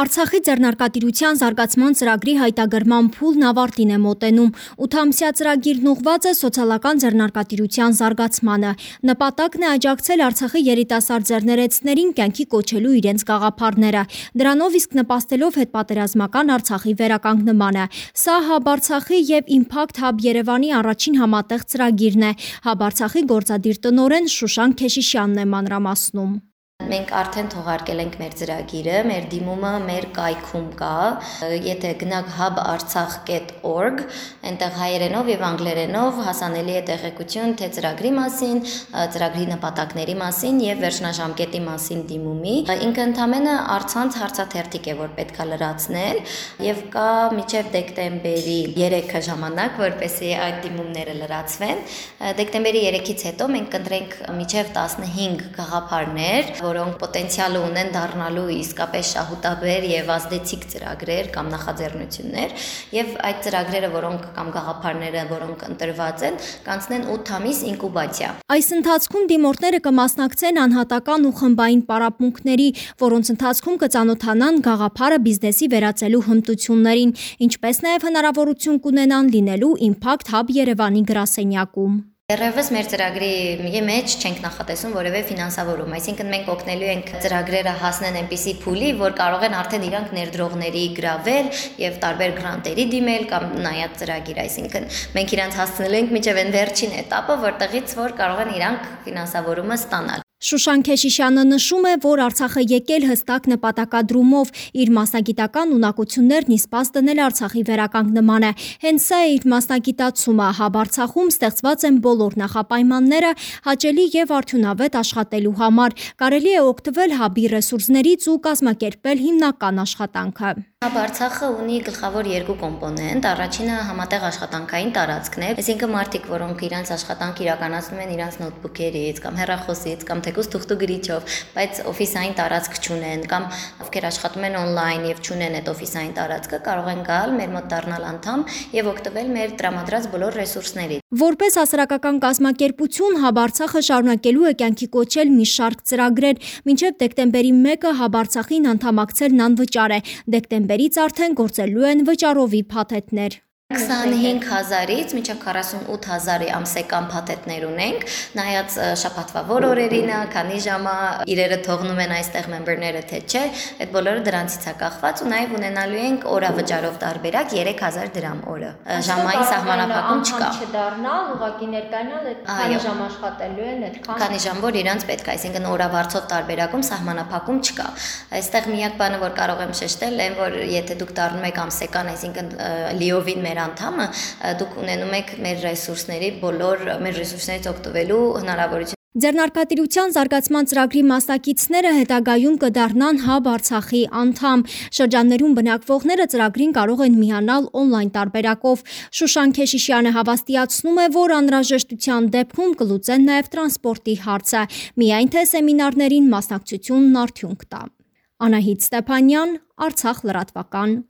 Արցախի ձեռնարկատիրության զարգացման ծրագրի հայտագրման փուլն ավարտին է մոտենում։ 8-ամսյա ծրագիրն ուղղված է սոցիալական ձեռնարկատիրության զարգացմանը։ Նպատակն է աջակցել Արցախի երիտասարդ ձեռներեցներին կյանքի կոչելու իրենց գաղափարները։ Դրանով իսկ նպաստելով հետպատերազմական Արցախի վերականգնմանը։ Սա Hub Արցախի եւ Impact Hub Երևանի առաջին համատեղ ծրագիրն է։ Hub Արցախի գործադիր տնօրեն Շուշան Քեշիշյանն է մանրամասնում։ Մենք արդեն թողարկել ենք մեր ծրագիրը, մեր դիմումը մեր կայքում կա։ Եթե գնաք hub.artsakh.org, այնտեղ հայերենով եւ անգլերենով հասանելի է տեղեկություն թե ծրագրի մասին, ծրագրի նպատակների մասին եւ վերջնաժամկետի մասին դիմումի։ Ինքը ընդամենը արցանց հարցաթերթիկ է, որ պետքա լրացնել եւ կա միջև դեկտեմբերի 3-ը ժամանակ, որպեսզի այդ դիմումները լրացվեն։ Դեկտեմբերի 3-ից հետո մենք կընտրենք միջև 15 գաղափարներ, որոնք պոտենցիալ ունեն դառնալու իսկապես շահութաբեր եւ ազդեցիկ ծրագրեր կամ նախաձեռնություններ եւ այդ ծրագրերը, որոնք կամ գաղափարները, որոնք ընտրված են, կանցնեն 8 ամիս ինկուբացիա։ Այս ընթացքում դիմորդները կմասնակցեն անհատական ու խմբային պարապմունքների, որոնց ընթացքում կծանոթանան գաղափարը բիզնեսի վերածելու հմտություններին, ինչպես նաեւ հնարավորություն կունենան լինելու Impact Hub Երևանի գրասենյակում։ Դեռևս մեր ծրագրի մեջ չենք նախատեսում որևէ ֆինանսավորում, այսինքն մենք օգնելու ենք ծրագրերը հասնեն այնպիսի փուլի, որ կարող են արդեն իրանք ներդրողների գրավել եւ տարբեր գրանտերի դիմել կամ նայած ծրագիր, այսինքն մենք իրանք հասցնել ենք միջև այն վերջին этаպը, որտեղից որ կարող են իրանք ֆինանսավորումը ստանալ։ Շուշան Քեշիշյանը նշում է, որ Արցախը եկել հստակ նպատակադրումով. Իր մասնագիտական ունակություններն իսպաս դնել Արցախի վերականգնմանը։ Հենց սա է իր մասնագիտացումը։ Հաբ Արցախում ստեղծված են բոլոր նախապայմանները հաճելի եւ արդյունավետ աշխատելու համար։ Կարելի է օգտվել հաբի ռեսուրսներից ու կազմակերպել հիմնական աշխատանքը։ Հաբ Արցախը ունի գլխավոր երկու կոմպոնենտ։ Առաջինը համատեղ աշխատանքային տարածքն է, այսինքն մարդիկ, որոնք իրենց աշխատանք իրականացնում են իրենց նոթբուքերից կամ հեռախոսից կամ թեկուզ թուղթու գրիչով, բայց օֆիսային տարածք չունեն կամ ովքեր աշխատում են on-line եւ չունեն այդ օֆիսային տարածքը, կարող են գալ մեր մոտ դառնալ անդամ եւ օգտվել մեր տրամադրած բոլոր ռեսուրսներից։ Որպես հասարակական կազմակերպություն Հաբ Արցախը շարունակելու է կյանքի կոչել մի շարք ծրագրեր, մինչև դեկտեմբերի 1-ը Հաբ Արցախին անդամակցելն անվճար է։ Դեկտեմբերից արդեն գործելու են վճարովի փաթեթներ։ 25000-ից մինչև 48000-ի ամսեկան փաթեթներ ունենք, նայած շաբաթվա որ օրերին է, քանի ժամա իրերը թողնում են այստեղ մեմբերները թե չէ, այդ բոլորը դրանցից է կախված ու նաև ունենալու ենք օրավճարով տարբերակ 3000 դրամ օրը։ Ժամային սահմանափակում չկա։ Չդառնալ, ուղղակի ներկայանալ այդ քանի ժամ աշխատելու են այդքան։ Քանի ժամ որ իրանց պետք է, այսինքն օրավարձով տարբերակում սահմանափակում չկա։ Այստեղ միակ բանը որ կարող եմ շեշտել, այն որ եթե դուք դառնում եք ամսեկան, այսինքն լիովին մեր անդամը, դուք ունենում եք մեր ռեսուրսների բոլոր մեր ռեսուրսներից օգտվելու հնարավորություն Ձեռնարկատիրության զարգացման ծրագրի մասնակիցները հետագայում կդառնան Hub Արցախի անդամ։ Շրջաններում բնակվողները ծրագրին կարող են միանալ on-line տարբերակով։ Շուշան Քեշիշյանը հավաստիացնում է, որ անհրաժեշտության դեպքում կլուծեն նաև տրանսպորտի հարցը, միայն թե սեմինարներին մասնակցությունն արդյունք տա։ Անահիտ Ստեփանյան, Արցախ լրատվական